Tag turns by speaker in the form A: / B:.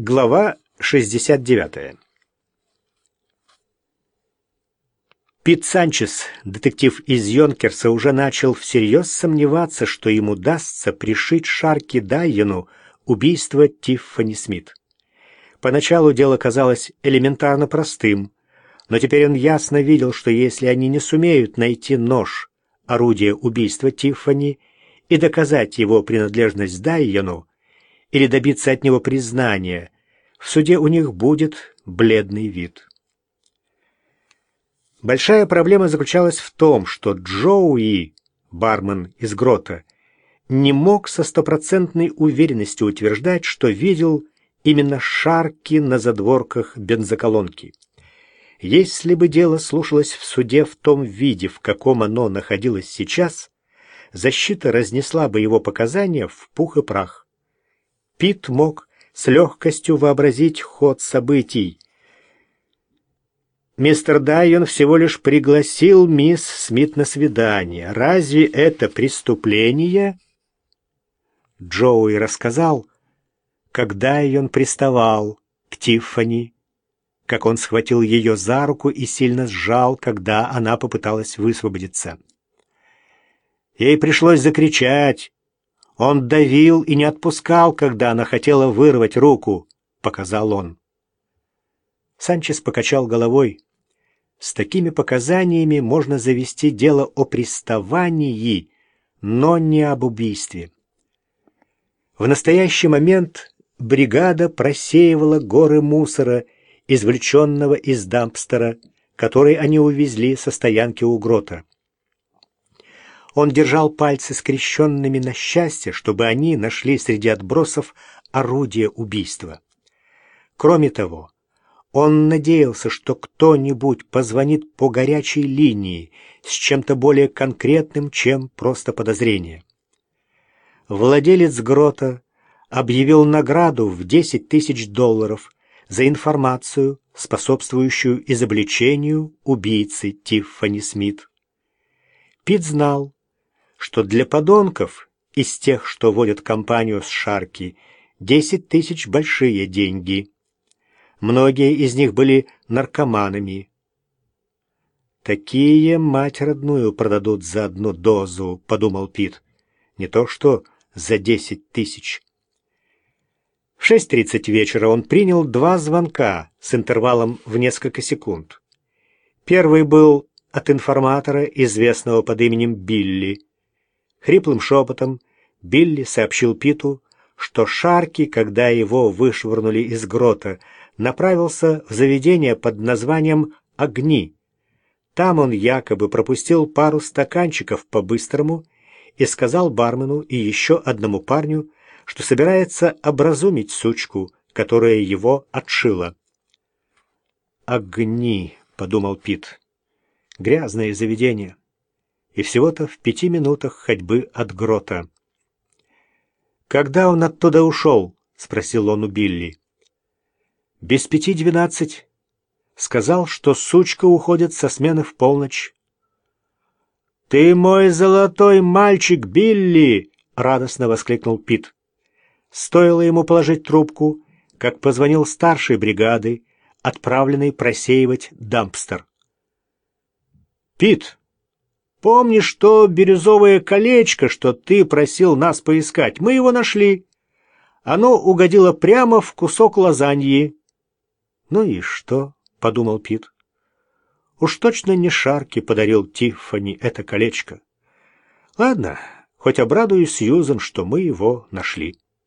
A: Глава 69. Пит Санчес, детектив из Йонкерса, уже начал всерьез сомневаться, что ему удастся пришить Шарки Дайену убийство Тиффани Смит. Поначалу дело казалось элементарно простым, но теперь он ясно видел, что если они не сумеют найти нож, орудие убийства Тиффани, и доказать его принадлежность Дайену, или добиться от него признания, в суде у них будет бледный вид. Большая проблема заключалась в том, что Джоуи, бармен из грота, не мог со стопроцентной уверенностью утверждать, что видел именно шарки на задворках бензоколонки. Если бы дело слушалось в суде в том виде, в каком оно находилось сейчас, защита разнесла бы его показания в пух и прах. Пит мог с легкостью вообразить ход событий. Мистер Дайон всего лишь пригласил мисс Смит на свидание. Разве это преступление? Джоуи рассказал, когда он приставал к Тиффани, как он схватил ее за руку и сильно сжал, когда она попыталась высвободиться. Ей пришлось закричать, он давил и не отпускал, когда она хотела вырвать руку, показал он. Санчес покачал головой. С такими показаниями можно завести дело о приставании, но не об убийстве. В настоящий момент бригада просеивала горы мусора, извлеченного из дампстера, который они увезли со стоянки у грота. Он держал пальцы скрещенными на счастье, чтобы они нашли среди отбросов орудие убийства. Кроме того, он надеялся, что кто-нибудь позвонит по горячей линии с чем-то более конкретным, чем просто подозрение. Владелец грота объявил награду в 10 тысяч долларов за информацию, способствующую изобличению убийцы Тиффани Смит. Пит знал, что для подонков из тех, что водят компанию с Шарки, десять тысяч большие деньги. Многие из них были наркоманами. «Такие мать родную продадут за одну дозу», — подумал Пит. «Не то что за десять тысяч». В шесть тридцать вечера он принял два звонка с интервалом в несколько секунд. Первый был от информатора, известного под именем Билли. Хриплым шепотом Билли сообщил Питу, что Шарки, когда его вышвырнули из грота, направился в заведение под названием «Огни». Там он якобы пропустил пару стаканчиков по-быстрому и сказал бармену и еще одному парню, что собирается образумить сучку, которая его отшила. «Огни», — подумал Пит, — «грязное заведение» и всего-то в пяти минутах ходьбы от грота. «Когда он оттуда ушел?» — спросил он у Билли. «Без пяти двенадцать. Сказал, что сучка уходит со смены в полночь». «Ты мой золотой мальчик, Билли!» — радостно воскликнул Пит. Стоило ему положить трубку, как позвонил старший бригады, отправленный просеивать дампстер. «Пит, Помнишь то бирюзовое колечко, что ты просил нас поискать? Мы его нашли. Оно угодило прямо в кусок лазаньи. Ну и что? подумал Пит. Уж точно не Шарки подарил Тиффани это колечко. Ладно, хоть обрадую Сьюзен, что мы его нашли.